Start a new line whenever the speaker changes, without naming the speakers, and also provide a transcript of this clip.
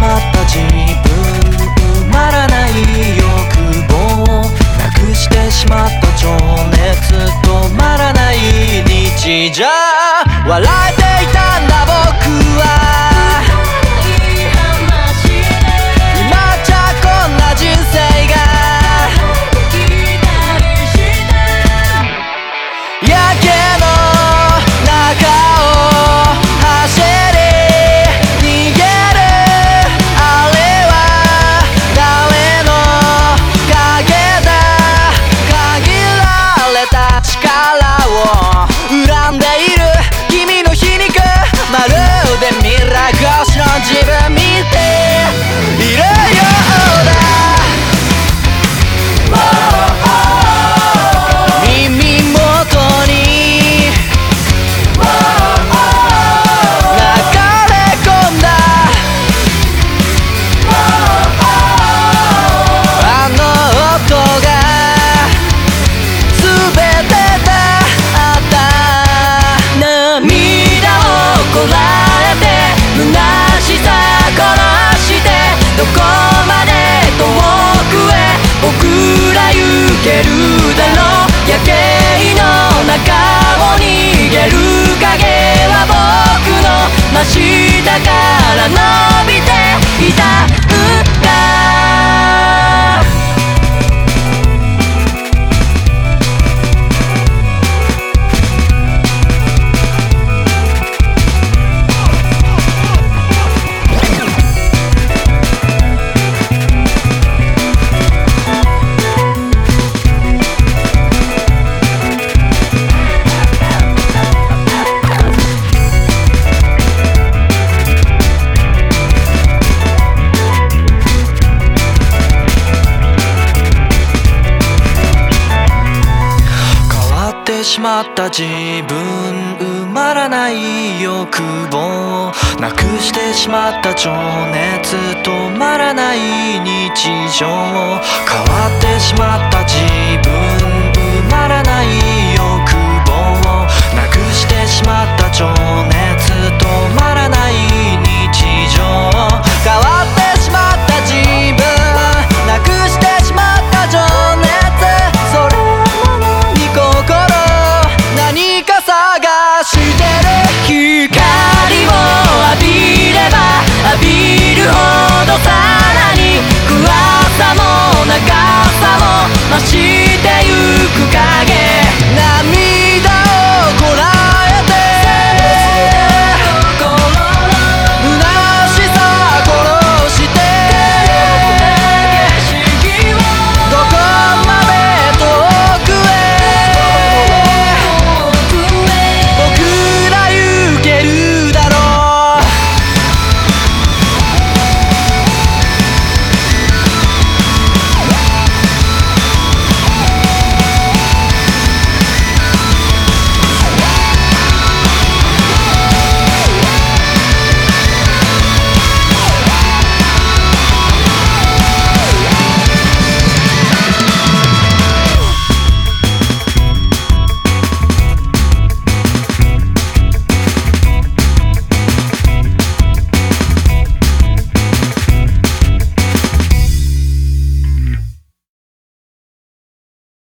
まった自しまった自分埋まらない欲望なくしてしまった情熱止まらない日常変わってしまった自分影